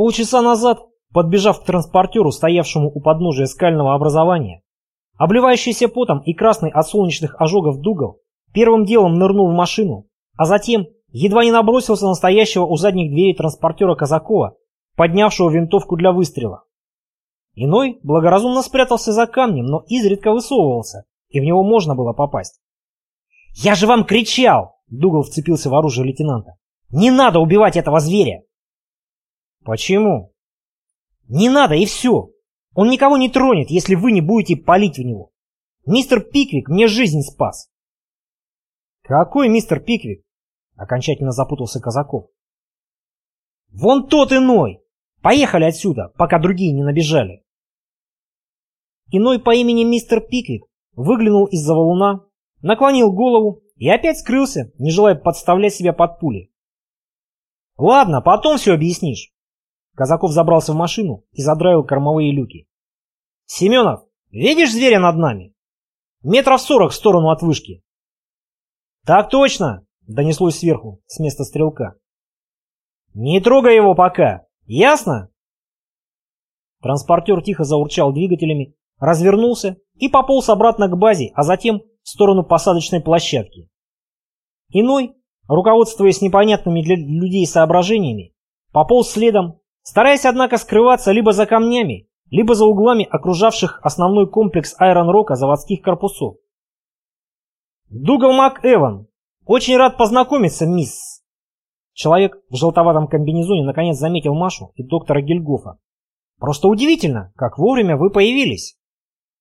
Полчаса назад, подбежав к транспортеру, стоявшему у подножия скального образования, обливающийся потом и красный от солнечных ожогов Дугал первым делом нырнул в машину, а затем едва не набросился на стоящего у задних дверей транспортера Казакова, поднявшего винтовку для выстрела. Иной благоразумно спрятался за камнем, но изредка высовывался, и в него можно было попасть. «Я же вам кричал!» — Дугал вцепился в оружие лейтенанта. «Не надо убивать этого зверя!» «Почему?» «Не надо, и все! Он никого не тронет, если вы не будете палить в него! Мистер Пиквик мне жизнь спас!» «Какой мистер Пиквик?» — окончательно запутался Казаков. «Вон тот иной! Поехали отсюда, пока другие не набежали!» Иной по имени мистер Пиквик выглянул из-за валуна, наклонил голову и опять скрылся, не желая подставлять себя под пули. «Ладно, потом все объяснишь». Казаков забрался в машину и задраил кормовые люки. «Семенов, видишь зверя над нами? Метров сорок в сторону от вышки». «Так точно!» — донеслось сверху, с места стрелка. «Не трогай его пока, ясно?» Транспортер тихо заурчал двигателями, развернулся и пополз обратно к базе, а затем в сторону посадочной площадки. Иной, руководствуясь непонятными для людей соображениями, пополз следом, стараясь, однако, скрываться либо за камнями, либо за углами окружавших основной комплекс Айрон-Рока заводских корпусов. «Дугал МакЭван, очень рад познакомиться, мисс!» Человек в желтоватом комбинезоне наконец заметил Машу и доктора Гильгофа. «Просто удивительно, как вовремя вы появились!»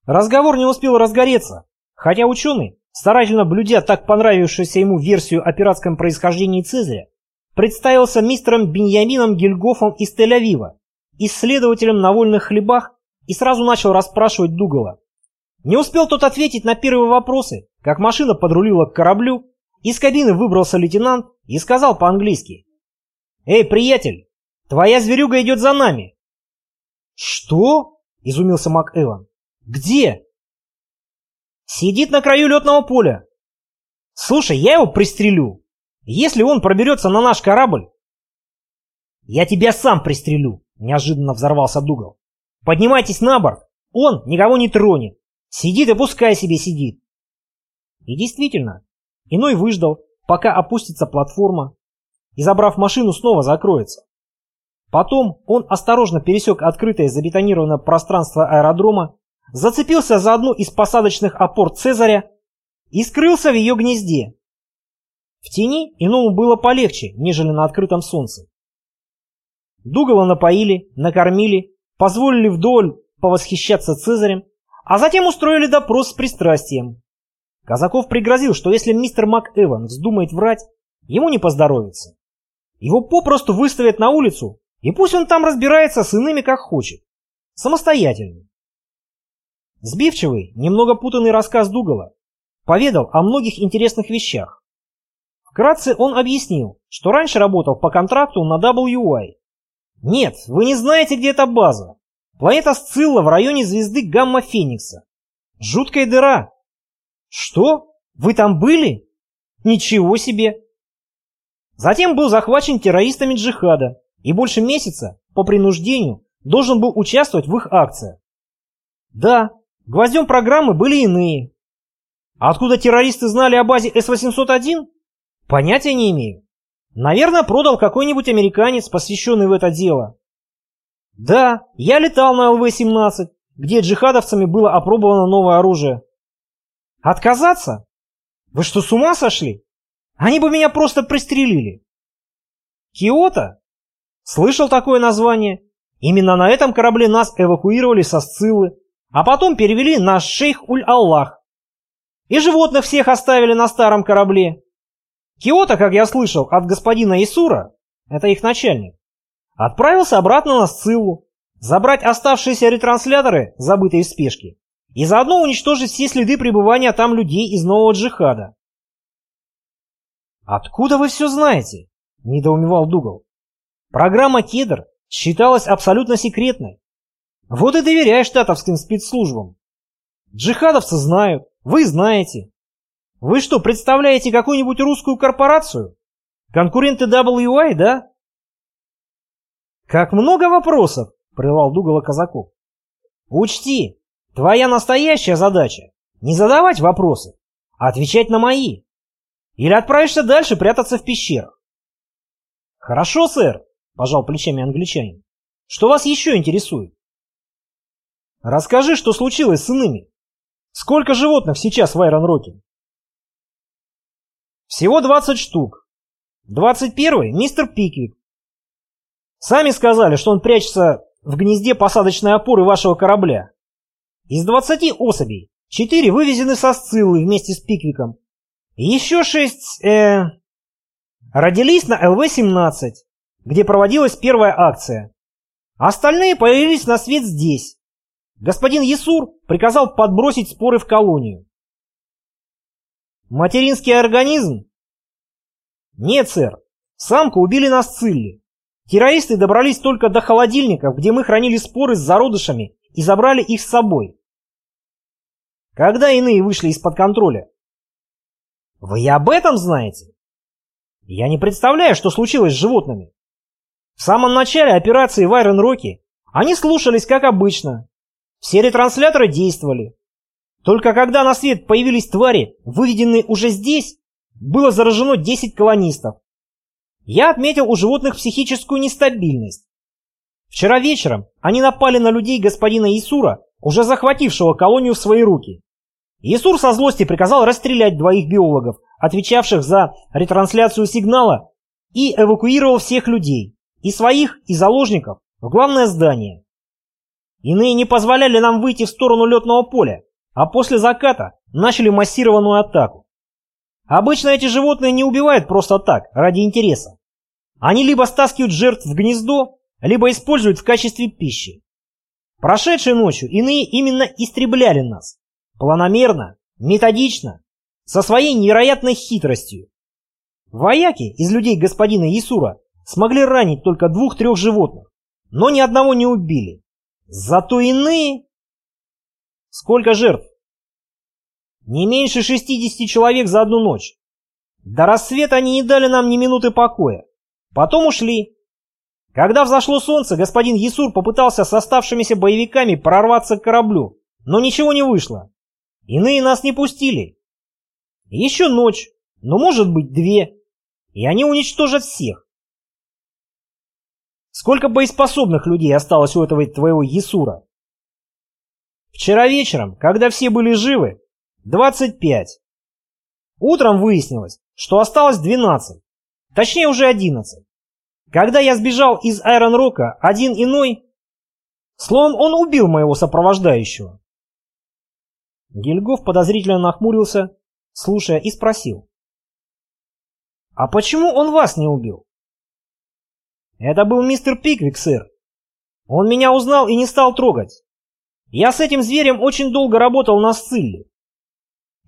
Разговор не успел разгореться, хотя ученый, старательно блюдя так понравившуюся ему версию о пиратском происхождении Цезаря, представился мистером Беньямином Гильгофом из Тель-Авива, исследователем на вольных хлебах, и сразу начал расспрашивать Дугала. Не успел тот ответить на первые вопросы, как машина подрулила к кораблю, из кабины выбрался лейтенант и сказал по-английски. «Эй, приятель, твоя зверюга идет за нами!» «Что?» — изумился Мак Эван. «Где?» «Сидит на краю летного поля. Слушай, я его пристрелю, если он проберется на наш корабль». «Я тебя сам пристрелю», — неожиданно взорвался Дугал. «Поднимайтесь на борт, он никого не тронет. Сидит и пускай себе сидит». И действительно, иной выждал, пока опустится платформа, и, забрав машину, снова закроется. Потом он осторожно пересек открытое забетонированное пространство аэродрома зацепился за одну из посадочных опор Цезаря и скрылся в ее гнезде. В тени иному было полегче, нежели на открытом солнце. Дугала напоили, накормили, позволили вдоль повосхищаться Цезарем, а затем устроили допрос с пристрастием. Казаков пригрозил, что если мистер МакЭван вздумает врать, ему не поздоровится. Его попросту выставят на улицу, и пусть он там разбирается с иными как хочет. Самостоятельно. Сбивчивый, немного путанный рассказ Дугала поведал о многих интересных вещах. Вкратце он объяснил, что раньше работал по контракту на WY. Нет, вы не знаете, где эта база. Планета Сцилла в районе звезды Гамма-Феникса. Жуткая дыра. Что? Вы там были? Ничего себе. Затем был захвачен террористами джихада и больше месяца по принуждению должен был участвовать в их акциях. Да, Гвоздем программы были иные. А откуда террористы знали о базе С-801? Понятия не имею. Наверное, продал какой-нибудь американец, посвященный в это дело. Да, я летал на ЛВ-17, где джихадовцами было опробовано новое оружие. Отказаться? Вы что, с ума сошли? Они бы меня просто пристрелили. Киото? Слышал такое название? Именно на этом корабле нас эвакуировали со Сциллы а потом перевели на шейх Уль-Аллах. И животных всех оставили на старом корабле. Киото, как я слышал, от господина Исура, это их начальник, отправился обратно на Сциллу, забрать оставшиеся ретрансляторы, забытые в спешке, и заодно уничтожить все следы пребывания там людей из нового джихада. «Откуда вы все знаете?» – недоумевал Дугал. Программа «Кедр» считалась абсолютно секретной, вот и доверяй штатовским спецслужбам. Джихадовцы знают, вы знаете. Вы что, представляете какую-нибудь русскую корпорацию? Конкуренты WI, да? «Как много вопросов!» — прервал Дугала Казаков. «Учти, твоя настоящая задача — не задавать вопросы, а отвечать на мои. Или отправишься дальше прятаться в пещерах». «Хорошо, сэр», — пожал плечами англичанин. «Что вас еще интересует?» «Расскажи, что случилось с иными. Сколько животных сейчас в Айрон-Роке?» «Всего 20 штук. 21-й — мистер Пиквик, Сами сказали, что он прячется в гнезде посадочной опоры вашего корабля. Из 20 особей 4 вывезены со Сциллы вместе с Пиквиком. Еще 6 э, родились на ЛВ-17, где проводилась первая акция. Остальные появились на свет здесь. Господин Есур приказал подбросить споры в колонию. Материнский организм? Нет, сэр. Самку убили на Сцилле. Террористы добрались только до холодильников, где мы хранили споры с зародышами и забрали их с собой. Когда иные вышли из-под контроля? Вы и об этом знаете? Я не представляю, что случилось с животными. В самом начале операции в Айрон-Роке они слушались как обычно. Все ретрансляторы действовали. Только когда на свет появились твари, выведенные уже здесь, было заражено 10 колонистов. Я отметил у животных психическую нестабильность. Вчера вечером они напали на людей господина Исура, уже захватившего колонию в свои руки. Исур со злости приказал расстрелять двоих биологов, отвечавших за ретрансляцию сигнала, и эвакуировал всех людей, и своих, и заложников, в главное здание. Иные не позволяли нам выйти в сторону летного поля, а после заката начали массированную атаку. Обычно эти животные не убивают просто так, ради интереса. Они либо стаскивают жертв в гнездо, либо используют в качестве пищи. Прошедшей ночью иные именно истребляли нас. Планомерно, методично, со своей невероятной хитростью. Вояки из людей господина Исура смогли ранить только двух-трех животных, но ни одного не убили. Зато иные... Сколько жертв? Не меньше 60 человек за одну ночь. До рассвета они не дали нам ни минуты покоя. Потом ушли. Когда взошло солнце, господин Есур попытался с оставшимися боевиками прорваться к кораблю, но ничего не вышло. Иные нас не пустили. Еще ночь, но может быть две, и они уничтожат всех. Сколько боеспособных людей осталось у этого твоего Есура? Вчера вечером, когда все были живы, 25. Утром выяснилось, что осталось 12. Точнее, уже 11. Когда я сбежал из Айрон-Рока, один иной... Словом, он убил моего сопровождающего. Гильгоф подозрительно нахмурился, слушая, и спросил. «А почему он вас не убил?» «Это был мистер Пиквик, сэр. Он меня узнал и не стал трогать. Я с этим зверем очень долго работал на Сцилле.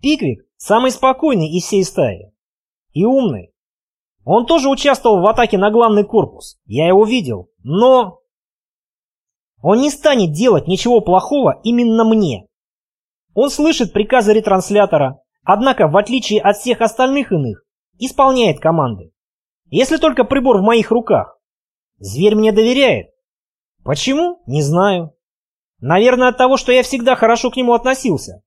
Пиквик самый спокойный из всей стаи. И умный. Он тоже участвовал в атаке на главный корпус. Я его видел. Но... Он не станет делать ничего плохого именно мне. Он слышит приказы ретранслятора, однако, в отличие от всех остальных иных, исполняет команды. Если только прибор в моих руках. Зверь мне доверяет. Почему? Не знаю. Наверное, от того, что я всегда хорошо к нему относился.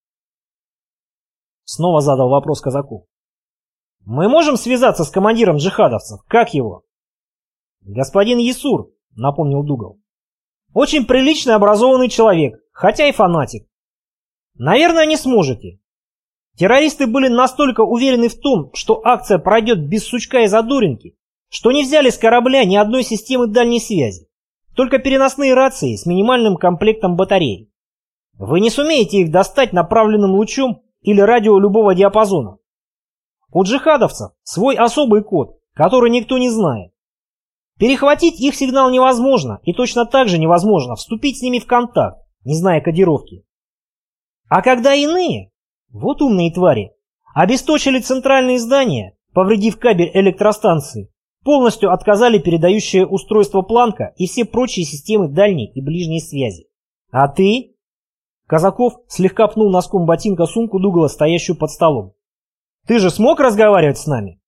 Снова задал вопрос казаку. Мы можем связаться с командиром джихадовцев? Как его? Господин Есур, напомнил Дугал. Очень приличный образованный человек, хотя и фанатик. Наверное, не сможете. Террористы были настолько уверены в том, что акция пройдет без сучка и задоринки, что не взяли с корабля ни одной системы дальней связи, только переносные рации с минимальным комплектом батарей. Вы не сумеете их достать направленным лучом или радио любого диапазона. У джихадовцев свой особый код, который никто не знает. Перехватить их сигнал невозможно, и точно так же невозможно вступить с ними в контакт, не зная кодировки. А когда иные, вот умные твари, обесточили центральные здания, повредив кабель электростанции, полностью отказали передающее устройство Планка и все прочие системы дальней и ближней связи. А ты? Казаков слегка пнул носком ботинка сумку Дугала, стоящую под столом. «Ты же смог разговаривать с нами?»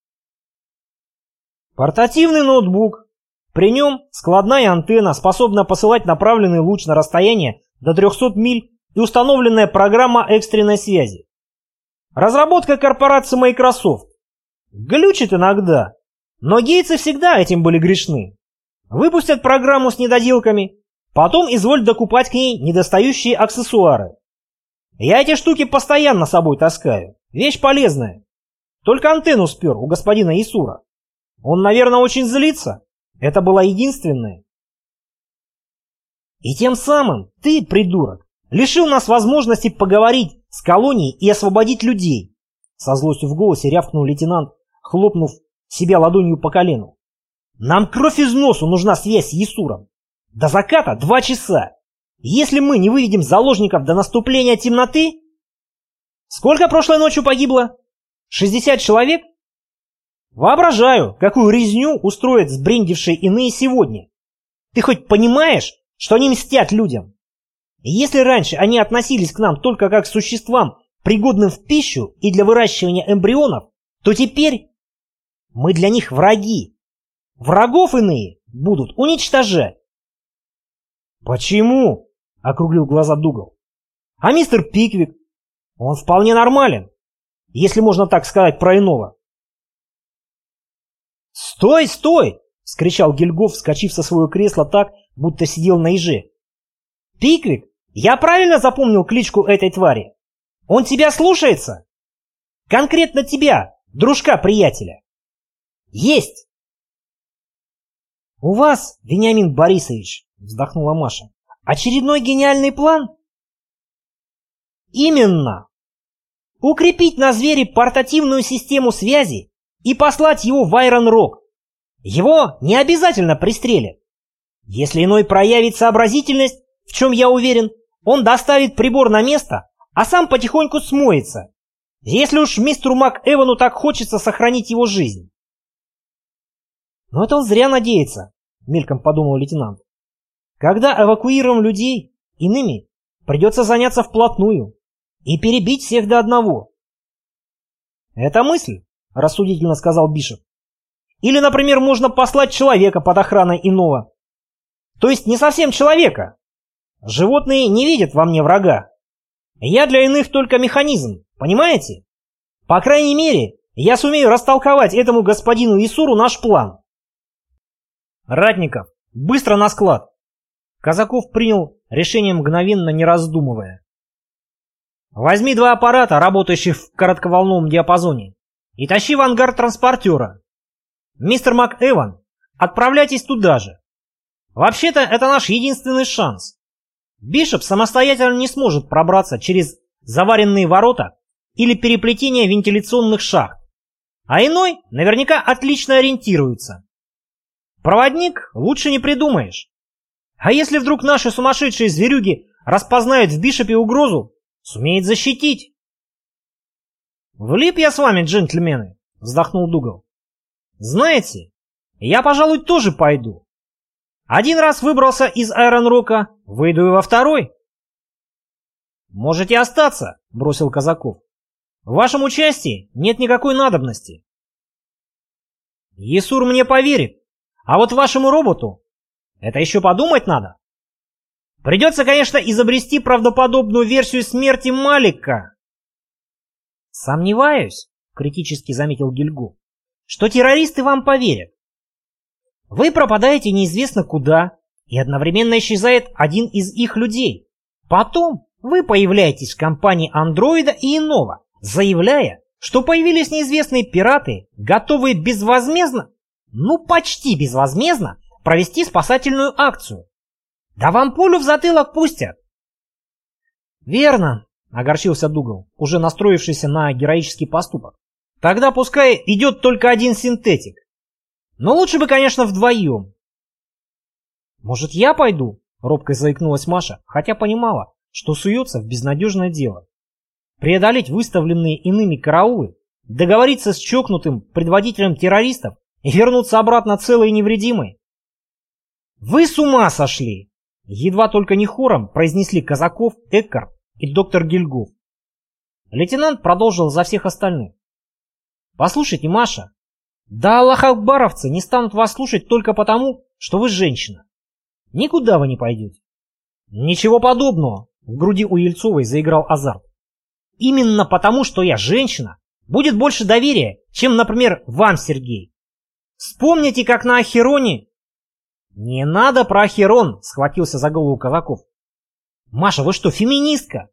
«Портативный ноутбук, При нем складная антенна, способная посылать направленный луч на расстояние до 300 миль и установленная программа экстренной связи. Разработка корпорации Microsoft. Глючит иногда, но гейцы всегда этим были грешны. Выпустят программу с недоделками, потом изволь докупать к ней недостающие аксессуары. Я эти штуки постоянно с собой таскаю. Вещь полезная. Только антенну спер у господина Исура. Он, наверное, очень злится. Это была единственная. И тем самым ты, придурок, лишил нас возможности поговорить с колонией и освободить людей. Со злостью в голосе рявкнул лейтенант, хлопнув себя ладонью по колену. Нам кровь из носу нужна связь с Есуром. До заката два часа. Если мы не выведем заложников до наступления темноты... Сколько прошлой ночью погибло? 60 человек? Воображаю, какую резню устроят сбрендившие иные сегодня. Ты хоть понимаешь, что они мстят людям? Если раньше они относились к нам только как к существам, пригодным в пищу и для выращивания эмбрионов, то теперь мы для них враги. Врагов иные будут уничтожать. «Почему?» — округлил глаза Дугал. «А мистер Пиквик? Он вполне нормален, если можно так сказать про иного». «Стой, стой!» — скричал Гильгоф, вскочив со своего кресла так, будто сидел на еже. «Пиквик, я правильно запомнил кличку этой твари? Он тебя слушается? Конкретно тебя, дружка-приятеля?» Есть! У вас, Вениамин Борисович, вздохнула Маша, очередной гениальный план? Именно! Укрепить на звере портативную систему связи и послать его в Айрон Рок. Его не обязательно пристрелят. Если иной проявит сообразительность, в чем я уверен, он доставит прибор на место, а сам потихоньку смоется. Если уж мистеру Мак Эвану так хочется сохранить его жизнь. Но это он зря надеется, мельком подумал лейтенант. Когда эвакуируем людей, иными придется заняться вплотную и перебить всех до одного. Это мысль, рассудительно сказал Бишоп. Или, например, можно послать человека под охраной иного. То есть не совсем человека. Животные не видят во мне врага. Я для иных только механизм, понимаете? По крайней мере, я сумею растолковать этому господину Исуру наш план. «Ратников, быстро на склад!» Казаков принял решение мгновенно, не раздумывая. «Возьми два аппарата, работающих в коротковолновом диапазоне, и тащи в ангар транспортера. Мистер МакЭван, отправляйтесь туда же. Вообще-то это наш единственный шанс. Бишоп самостоятельно не сможет пробраться через заваренные ворота или переплетение вентиляционных шахт, а иной наверняка отлично ориентируется. Проводник лучше не придумаешь. А если вдруг наши сумасшедшие зверюги распознают в Бишопе угрозу, сумеет защитить. «Влип я с вами, джентльмены», — вздохнул Дугал. «Знаете, я, пожалуй, тоже пойду. Один раз выбрался из Айронрока, выйду и во второй». «Можете остаться», — бросил Казаков. «В вашем участии нет никакой надобности». «Есур мне поверит», а вот вашему роботу это еще подумать надо. Придется, конечно, изобрести правдоподобную версию смерти Малика. Сомневаюсь, критически заметил Гильгу, что террористы вам поверят. Вы пропадаете неизвестно куда, и одновременно исчезает один из их людей. Потом вы появляетесь в компании андроида и иного, заявляя, что появились неизвестные пираты, готовые безвозмездно ну почти безвозмездно, провести спасательную акцию. Да вам пулю в затылок пустят. Верно, огорчился Дугал, уже настроившийся на героический поступок. Тогда пускай идет только один синтетик. Но лучше бы, конечно, вдвоем. Может, я пойду? Робко заикнулась Маша, хотя понимала, что суется в безнадежное дело. Преодолеть выставленные иными караулы, договориться с чокнутым предводителем террористов и вернуться обратно целый и невредимый? Вы с ума сошли! Едва только не хором произнесли Казаков, Эккар и доктор Гильгоф. Лейтенант продолжил за всех остальных. Послушайте, Маша, Да аллахакбаровцы не станут вас слушать только потому, что вы женщина. Никуда вы не пойдете. Ничего подобного, в груди у Ельцовой заиграл азарт. Именно потому, что я женщина, будет больше доверия, чем, например, вам, Сергей. Вспомните, как на Ахероне... Не надо про Ахерон, схватился за голову Казаков. Маша, вы что, феминистка?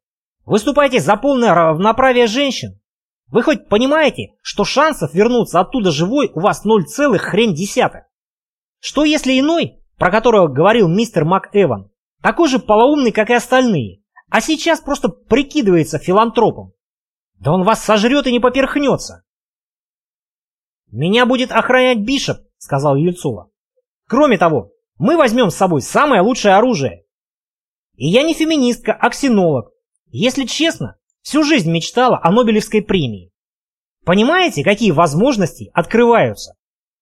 Выступаете за полное равноправие женщин? Вы хоть понимаете, что шансов вернуться оттуда живой у вас ноль целых хрен десятых? Что если иной, про которого говорил мистер МакЭван, такой же полоумный, как и остальные, а сейчас просто прикидывается филантропом? Да он вас сожрет и не поперхнется. «Меня будет охранять Бишоп», — сказал Ельцова. «Кроме того, мы возьмем с собой самое лучшее оружие. И я не феминистка, а ксенолог. Если честно, всю жизнь мечтала о Нобелевской премии. Понимаете, какие возможности открываются?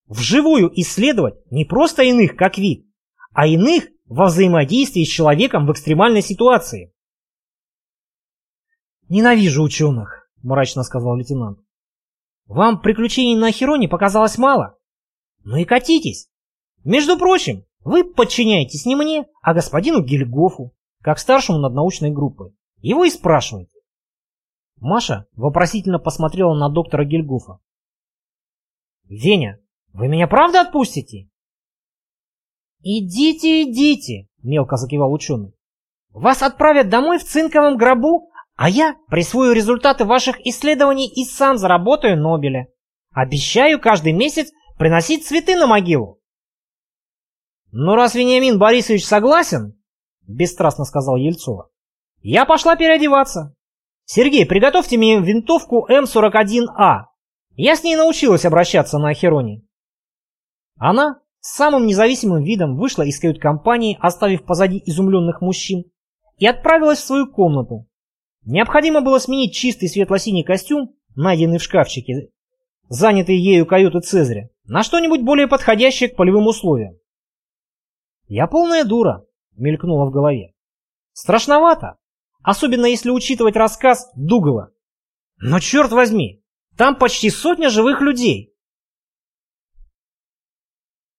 Вживую исследовать не просто иных как вид, а иных во взаимодействии с человеком в экстремальной ситуации. «Ненавижу ученых», — мрачно сказал лейтенант. «Вам приключений на Хероне показалось мало? Ну и катитесь. Между прочим, вы подчиняетесь не мне, а господину Гильгофу, как старшему над научной группой. Его и спрашивайте. Маша вопросительно посмотрела на доктора Гильгофа. «Веня, вы меня правда отпустите?» «Идите, идите», — мелко закивал ученый. «Вас отправят домой в цинковом гробу, а я присвою результаты ваших исследований и сам заработаю Нобеля. Обещаю каждый месяц приносить цветы на могилу». «Ну, раз Вениамин Борисович согласен», — бесстрастно сказал Ельцова, — «я пошла переодеваться. Сергей, приготовьте мне винтовку М41А. Я с ней научилась обращаться на Ахероне». Она с самым независимым видом вышла из кают-компании, оставив позади изумленных мужчин, и отправилась в свою комнату. Необходимо было сменить чистый светло-синий костюм, найденный в шкафчике, занятый ею каюты Цезаря, на что-нибудь более подходящее к полевым условиям. «Я полная дура», — мелькнула в голове. «Страшновато, особенно если учитывать рассказ Дугала. Но черт возьми, там почти сотня живых людей.